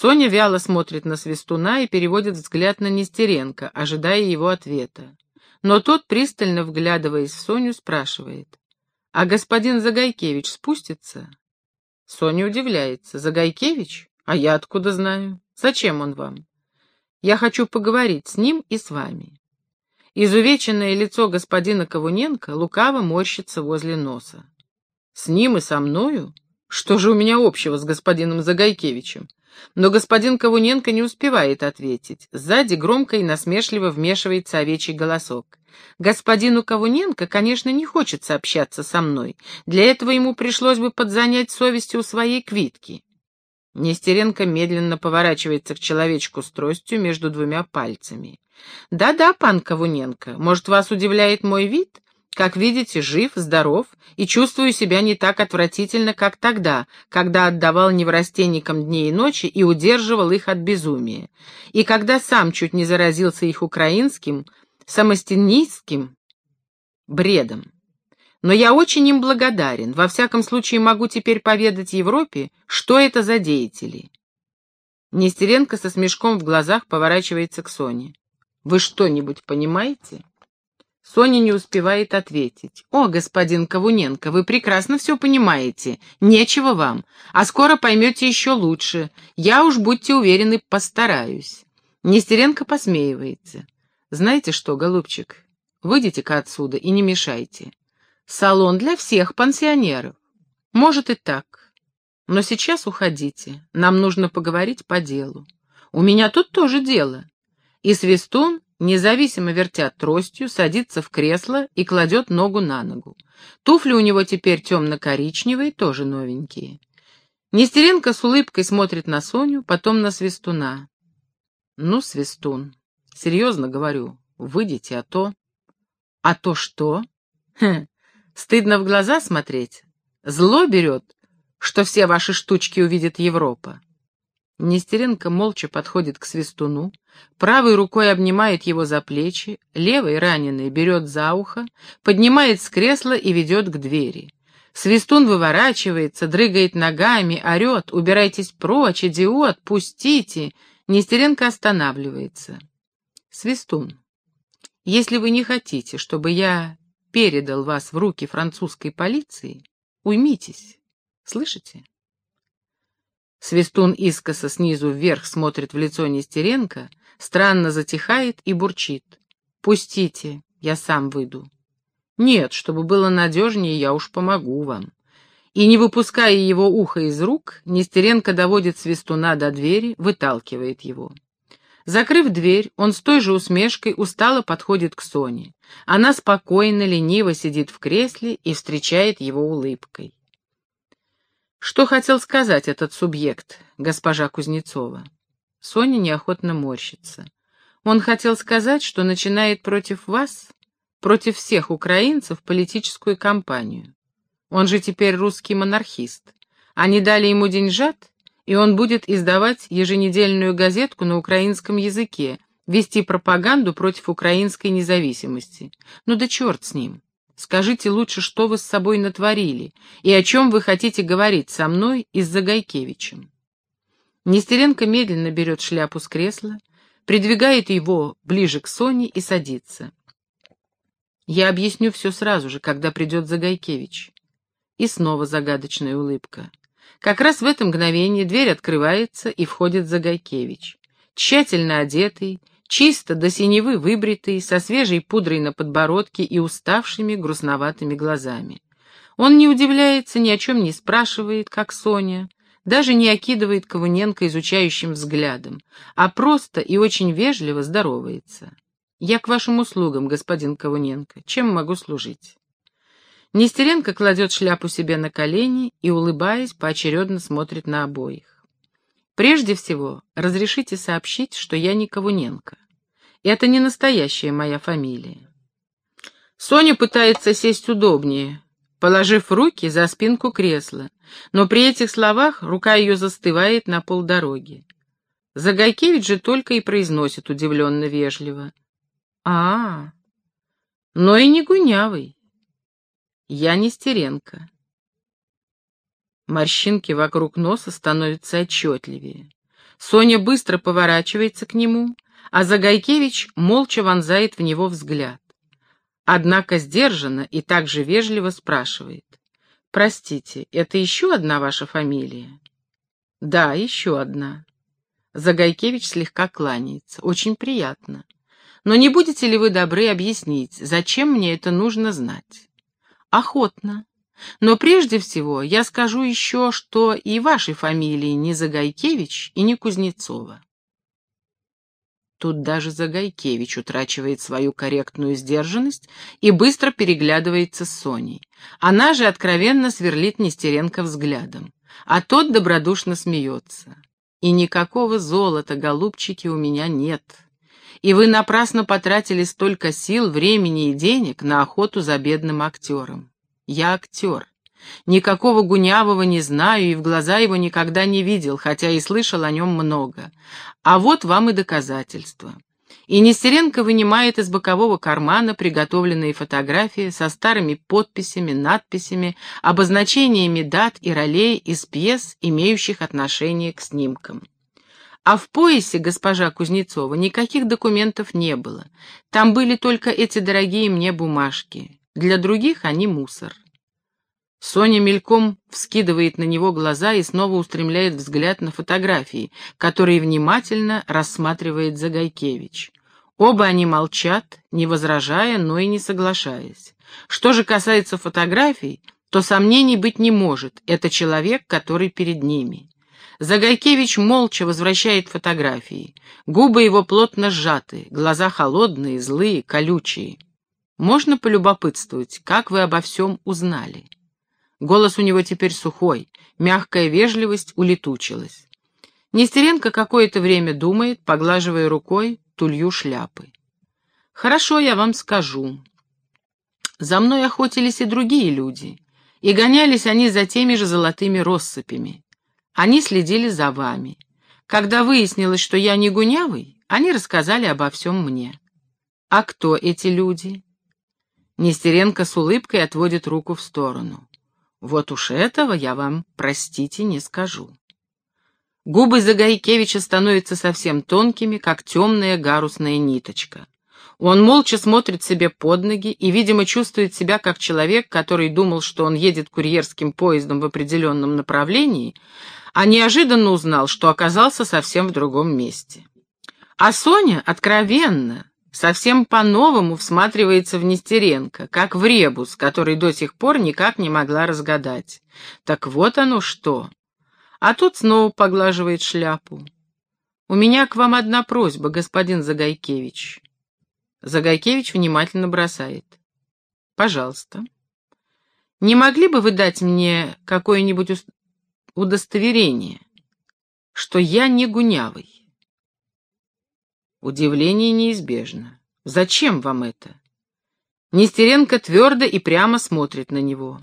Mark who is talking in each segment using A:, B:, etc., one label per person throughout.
A: Соня вяло смотрит на Свистуна и переводит взгляд на Нестеренко, ожидая его ответа. Но тот, пристально вглядываясь в Соню, спрашивает. «А господин Загайкевич спустится?» Соня удивляется. «Загайкевич? А я откуда знаю? Зачем он вам?» «Я хочу поговорить с ним и с вами». Изувеченное лицо господина Ковуненко лукаво морщится возле носа. «С ним и со мною? Что же у меня общего с господином Загайкевичем?» Но господин Ковуненко не успевает ответить. Сзади громко и насмешливо вмешивается овечий голосок. Господину Ковуненко, конечно, не хочется общаться со мной. Для этого ему пришлось бы подзанять совестью у своей квитки. Нестеренко медленно поворачивается к человечку с тростью между двумя пальцами. «Да-да, пан Ковуненко, может, вас удивляет мой вид? Как видите, жив, здоров и чувствую себя не так отвратительно, как тогда, когда отдавал неврастенникам дни и ночи и удерживал их от безумия. И когда сам чуть не заразился их украинским, самостинистским бредом. Но я очень им благодарен. Во всяком случае, могу теперь поведать Европе, что это за деятели. Нестеренко со смешком в глазах поворачивается к Соне. «Вы что-нибудь понимаете?» Соня не успевает ответить. «О, господин Ковуненко, вы прекрасно все понимаете. Нечего вам. А скоро поймете еще лучше. Я уж, будьте уверены, постараюсь». Нестеренко посмеивается. «Знаете что, голубчик, выйдите-ка отсюда и не мешайте. Салон для всех пансионеров. Может и так. Но сейчас уходите. Нам нужно поговорить по делу. У меня тут тоже дело». И Свистун независимо вертя тростью, садится в кресло и кладет ногу на ногу. Туфли у него теперь темно-коричневые, тоже новенькие. Нестеренко с улыбкой смотрит на Соню, потом на Свистуна. «Ну, Свистун, серьезно говорю, выйдите, а то...» «А то что?» Хм, «Стыдно в глаза смотреть? Зло берет, что все ваши штучки увидит Европа. Нестеренко молча подходит к свистуну, правой рукой обнимает его за плечи, левой, раненый, берет за ухо, поднимает с кресла и ведет к двери. Свистун выворачивается, дрыгает ногами, орет «Убирайтесь прочь, идиот, пустите!» Нестеренко останавливается. «Свистун, если вы не хотите, чтобы я передал вас в руки французской полиции, уймитесь, слышите?» Свистун искоса снизу вверх смотрит в лицо Нестеренко, странно затихает и бурчит. «Пустите, я сам выйду». «Нет, чтобы было надежнее, я уж помогу вам». И, не выпуская его ухо из рук, Нестеренко доводит Свистуна до двери, выталкивает его. Закрыв дверь, он с той же усмешкой устало подходит к Соне. Она спокойно, лениво сидит в кресле и встречает его улыбкой. Что хотел сказать этот субъект, госпожа Кузнецова? Соня неохотно морщится. Он хотел сказать, что начинает против вас, против всех украинцев, политическую кампанию. Он же теперь русский монархист. Они дали ему деньжат, и он будет издавать еженедельную газетку на украинском языке, вести пропаганду против украинской независимости. Ну да черт с ним. Скажите лучше, что вы с собой натворили, и о чем вы хотите говорить со мной и с Загайкевичем. Нестеренко медленно берет шляпу с кресла, придвигает его ближе к Соне и садится. Я объясню все сразу же, когда придет Загайкевич. И снова загадочная улыбка. Как раз в это мгновение дверь открывается, и входит Загайкевич. Тщательно одетый, чисто до синевы выбритый, со свежей пудрой на подбородке и уставшими грустноватыми глазами. Он не удивляется, ни о чем не спрашивает, как Соня, даже не окидывает Ковуненко изучающим взглядом, а просто и очень вежливо здоровается. «Я к вашим услугам, господин Ковуненко. Чем могу служить?» Нестеренко кладет шляпу себе на колени и, улыбаясь, поочередно смотрит на обоих. Прежде всего, разрешите сообщить, что я не Ковуненко. Это не настоящая моя фамилия. Соня пытается сесть удобнее, положив руки за спинку кресла, но при этих словах рука ее застывает на полдороги. Загайкевич же только и произносит удивленно вежливо. а, -а, -а но и не гунявый. Я не Стеренко. Морщинки вокруг носа становятся отчетливее. Соня быстро поворачивается к нему, а Загайкевич молча вонзает в него взгляд. Однако сдержанно и также вежливо спрашивает. «Простите, это еще одна ваша фамилия?» «Да, еще одна». Загайкевич слегка кланяется. «Очень приятно. Но не будете ли вы добры объяснить, зачем мне это нужно знать?» «Охотно. Но прежде всего я скажу еще, что и вашей фамилии не Загайкевич и не Кузнецова. Тут даже Загайкевич утрачивает свою корректную сдержанность и быстро переглядывается с Соней. Она же откровенно сверлит Нестеренко взглядом, а тот добродушно смеется. «И никакого золота, голубчики, у меня нет. И вы напрасно потратили столько сил, времени и денег на охоту за бедным актером. Я актер. Никакого Гунявого не знаю и в глаза его никогда не видел, хотя и слышал о нем много. А вот вам и доказательства. И Нестеренко вынимает из бокового кармана приготовленные фотографии со старыми подписями, надписями, обозначениями дат и ролей из пьес, имеющих отношение к снимкам. А в поясе госпожа Кузнецова никаких документов не было. Там были только эти дорогие мне бумажки. Для других они мусор. Соня мельком вскидывает на него глаза и снова устремляет взгляд на фотографии, которые внимательно рассматривает Загайкевич. Оба они молчат, не возражая, но и не соглашаясь. Что же касается фотографий, то сомнений быть не может, это человек, который перед ними. Загайкевич молча возвращает фотографии. Губы его плотно сжаты, глаза холодные, злые, колючие. Можно полюбопытствовать, как вы обо всем узнали?» Голос у него теперь сухой, мягкая вежливость улетучилась. Нестеренко какое-то время думает, поглаживая рукой тулью шляпы. «Хорошо, я вам скажу. За мной охотились и другие люди, и гонялись они за теми же золотыми россыпями. Они следили за вами. Когда выяснилось, что я не гунявый, они рассказали обо всем мне. А кто эти люди?» Нестеренко с улыбкой отводит руку в сторону. Вот уж этого я вам, простите, не скажу. Губы Загайкевича становятся совсем тонкими, как темная гарусная ниточка. Он молча смотрит себе под ноги и, видимо, чувствует себя как человек, который думал, что он едет курьерским поездом в определенном направлении, а неожиданно узнал, что оказался совсем в другом месте. А Соня откровенно, совсем по-новому всматривается в Нестеренко, как в ребус, который до сих пор никак не могла разгадать. Так вот оно что. А тут снова поглаживает шляпу. «У меня к вам одна просьба, господин Загайкевич». Загайкевич внимательно бросает. «Пожалуйста. Не могли бы вы дать мне какое-нибудь удостоверение, что я не гунявый?» Удивление неизбежно. «Зачем вам это?» Нестеренко твердо и прямо смотрит на него.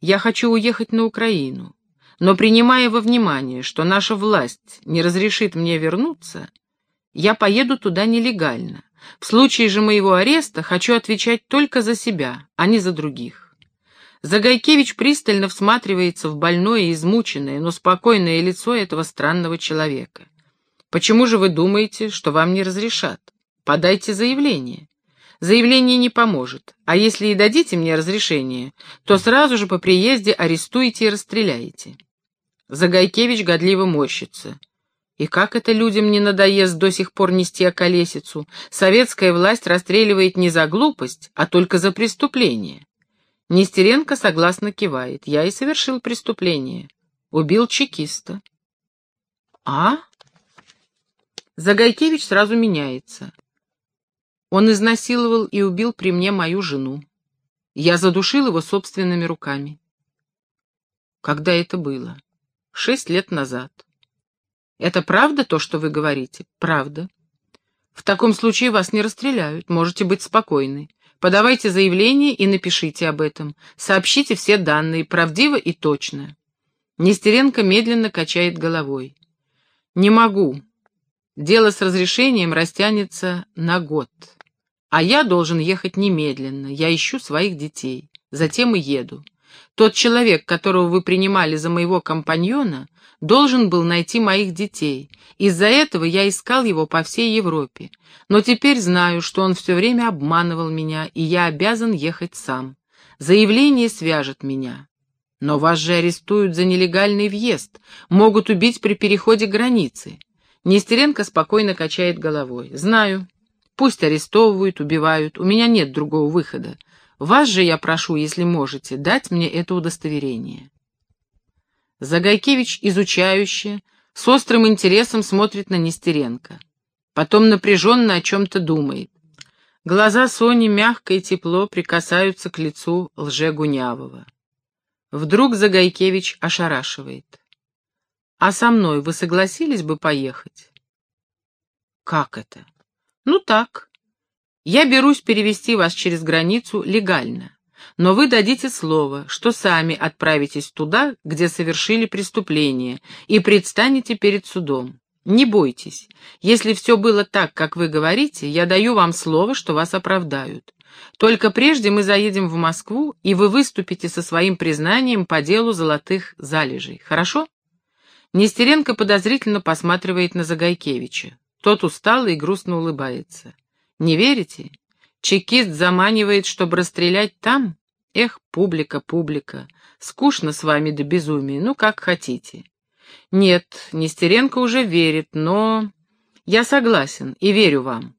A: «Я хочу уехать на Украину, но принимая во внимание, что наша власть не разрешит мне вернуться, я поеду туда нелегально. В случае же моего ареста хочу отвечать только за себя, а не за других». Загайкевич пристально всматривается в больное измученное, но спокойное лицо этого странного человека. Почему же вы думаете, что вам не разрешат? Подайте заявление. Заявление не поможет, а если и дадите мне разрешение, то сразу же по приезде арестуете и расстреляете. Загайкевич годливо морщится. И как это людям не надоест до сих пор нести околесицу? Советская власть расстреливает не за глупость, а только за преступление. Нестеренко согласно кивает. Я и совершил преступление. Убил чекиста. А? Загайкевич сразу меняется. Он изнасиловал и убил при мне мою жену. Я задушил его собственными руками. Когда это было? Шесть лет назад. Это правда то, что вы говорите? Правда. В таком случае вас не расстреляют, можете быть спокойны. Подавайте заявление и напишите об этом. Сообщите все данные, правдиво и точно. Нестеренко медленно качает головой. Не могу. Дело с разрешением растянется на год. А я должен ехать немедленно. Я ищу своих детей. Затем и еду. Тот человек, которого вы принимали за моего компаньона, должен был найти моих детей. Из-за этого я искал его по всей Европе. Но теперь знаю, что он все время обманывал меня, и я обязан ехать сам. Заявление свяжет меня. Но вас же арестуют за нелегальный въезд, могут убить при переходе границы. Нестеренко спокойно качает головой. Знаю. Пусть арестовывают, убивают, у меня нет другого выхода. Вас же я прошу, если можете, дать мне это удостоверение. Загайкевич изучающе, с острым интересом смотрит на Нестеренко. Потом напряженно о чем-то думает. Глаза Сони мягко и тепло прикасаются к лицу лжегунявого. Вдруг Загайкевич ошарашивает. «А со мной вы согласились бы поехать?» «Как это?» «Ну так. Я берусь перевести вас через границу легально но вы дадите слово, что сами отправитесь туда, где совершили преступление, и предстанете перед судом. Не бойтесь. Если все было так, как вы говорите, я даю вам слово, что вас оправдают. Только прежде мы заедем в Москву, и вы выступите со своим признанием по делу золотых залежей. Хорошо? Нестеренко подозрительно посматривает на Загайкевича. Тот устал и грустно улыбается. Не верите? Чекист заманивает, чтобы расстрелять там? Эх, публика, публика, скучно с вами до безумия, ну как хотите. Нет, Нестеренко уже верит, но... Я согласен и верю вам.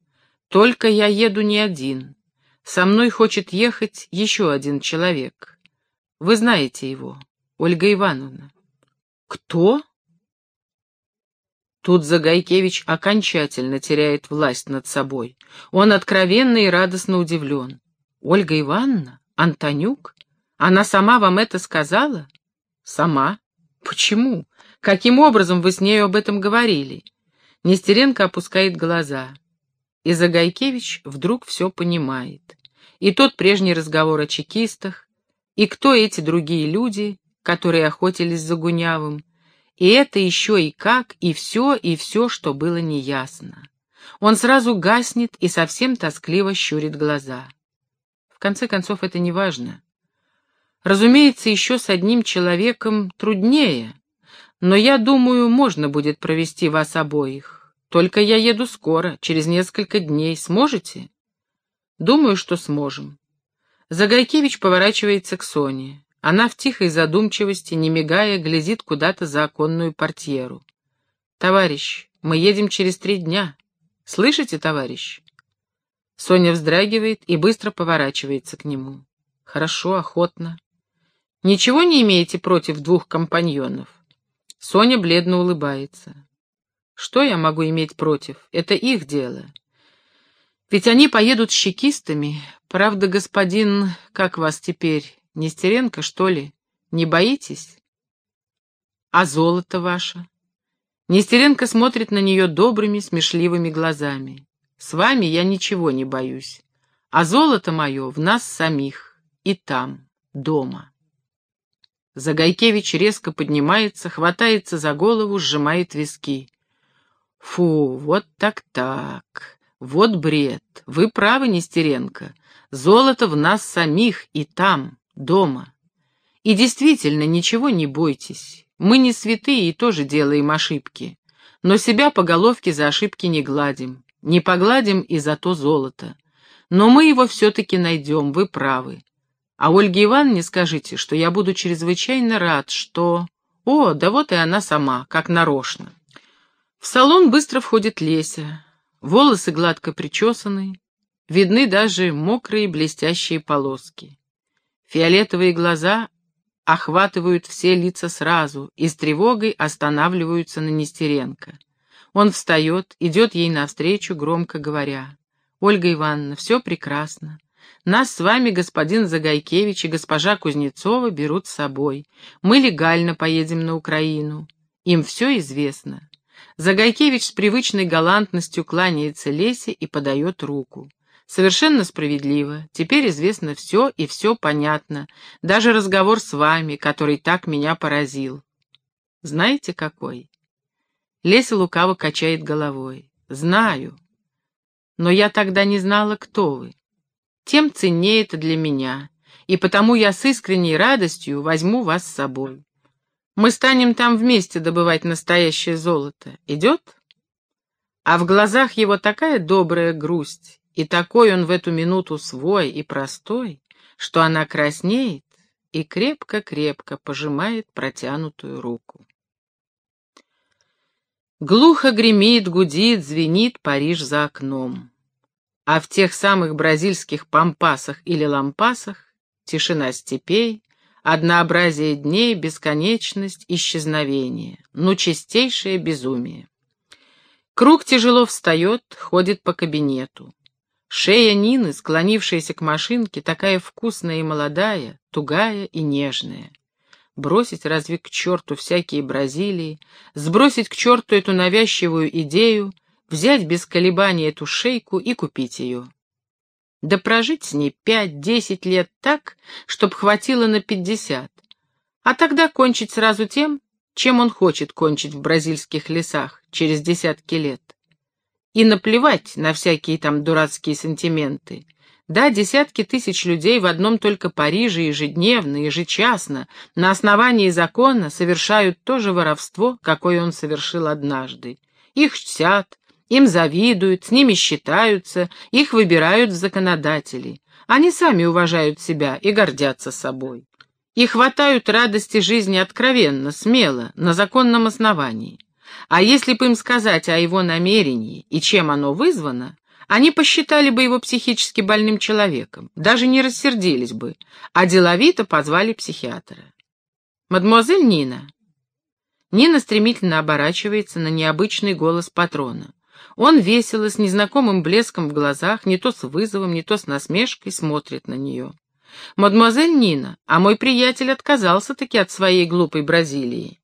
A: Только я еду не один. Со мной хочет ехать еще один человек. Вы знаете его, Ольга Ивановна. Кто? Тут Загайкевич окончательно теряет власть над собой. Он откровенно и радостно удивлен. Ольга Ивановна? Антонюк? Она сама вам это сказала? Сама. Почему? Каким образом вы с нею об этом говорили? Нестеренко опускает глаза. И Загайкевич вдруг все понимает. И тот прежний разговор о чекистах, и кто эти другие люди, которые охотились за Гунявым, и это еще и как, и все, и все, что было неясно. Он сразу гаснет и совсем тоскливо щурит глаза. В конце концов, это не важно. Разумеется, еще с одним человеком труднее, но я думаю, можно будет провести вас обоих. Только я еду скоро, через несколько дней. Сможете? Думаю, что сможем. Загайкевич поворачивается к Соне. Она в тихой задумчивости, не мигая, глядит куда-то за оконную портьеру. «Товарищ, мы едем через три дня. Слышите, товарищ?» Соня вздрагивает и быстро поворачивается к нему. Хорошо, охотно. Ничего не имеете против двух компаньонов? Соня бледно улыбается. Что я могу иметь против? Это их дело. Ведь они поедут с чекистами. Правда, господин, как вас теперь, Нестеренко, что ли? Не боитесь? А золото ваше? Нестеренко смотрит на нее добрыми, смешливыми глазами. С вами я ничего не боюсь. А золото мое в нас самих, и там, дома. Загайкевич резко поднимается, хватается за голову, сжимает виски. Фу, вот так-так, вот бред. Вы правы, Нестеренко. Золото в нас самих, и там, дома. И действительно, ничего не бойтесь. Мы не святые и тоже делаем ошибки. Но себя по головке за ошибки не гладим. Не погладим и за то золото. Но мы его все-таки найдем, вы правы. А Ольге Ивановне скажите, что я буду чрезвычайно рад, что... О, да вот и она сама, как нарочно. В салон быстро входит Леся. Волосы гладко причесаны, видны даже мокрые блестящие полоски. Фиолетовые глаза охватывают все лица сразу и с тревогой останавливаются на Нестеренко. Он встает, идет ей навстречу, громко говоря. «Ольга Ивановна, все прекрасно. Нас с вами господин Загайкевич и госпожа Кузнецова берут с собой. Мы легально поедем на Украину. Им все известно». Загайкевич с привычной галантностью кланяется Лесе и подает руку. Совершенно справедливо. Теперь известно все и все понятно. Даже разговор с вами, который так меня поразил. Знаете, какой? Леся лукаво качает головой. «Знаю. Но я тогда не знала, кто вы. Тем ценнее это для меня. и потому я с искренней радостью возьму вас с собой. Мы станем там вместе добывать настоящее золото. Идет?» А в глазах его такая добрая грусть, и такой он в эту минуту свой и простой, что она краснеет и крепко-крепко пожимает протянутую руку. Глухо гремит, гудит, звенит Париж за окном. А в тех самых бразильских пампасах или лампасах тишина степей, однообразие дней, бесконечность, исчезновение, ну чистейшее безумие. Круг тяжело встает, ходит по кабинету. Шея Нины, склонившаяся к машинке, такая вкусная и молодая, тугая и нежная. Бросить разве к черту всякие Бразилии, сбросить к черту эту навязчивую идею, взять без колебаний эту шейку и купить ее. Да прожить с ней пять-десять лет так, чтоб хватило на пятьдесят, а тогда кончить сразу тем, чем он хочет кончить в бразильских лесах через десятки лет. И наплевать на всякие там дурацкие сантименты. Да, десятки тысяч людей в одном только Париже ежедневно, ежечасно, на основании закона совершают то же воровство, какое он совершил однажды. Их чтят, им завидуют, с ними считаются, их выбирают в законодатели. Они сами уважают себя и гордятся собой и хватают радости жизни откровенно, смело, на законном основании. А если бы им сказать о его намерении и чем оно вызвано, они посчитали бы его психически больным человеком, даже не рассердились бы, а деловито позвали психиатра. «Мадемуазель Нина». Нина стремительно оборачивается на необычный голос патрона. Он весело, с незнакомым блеском в глазах, не то с вызовом, не то с насмешкой смотрит на нее. «Мадемуазель Нина, а мой приятель отказался-таки от своей глупой Бразилии.